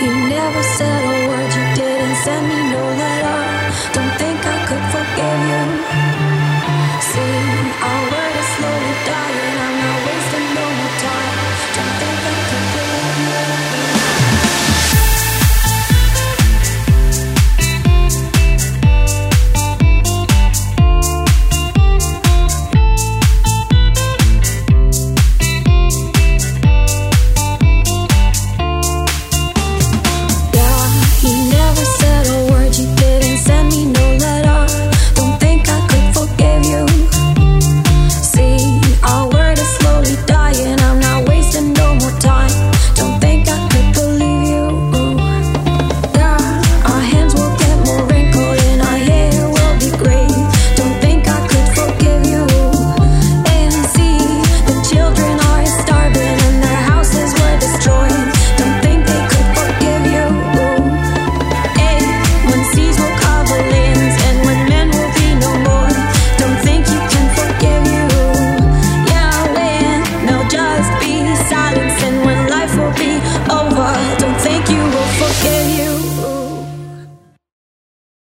You never said a word, you didn't send me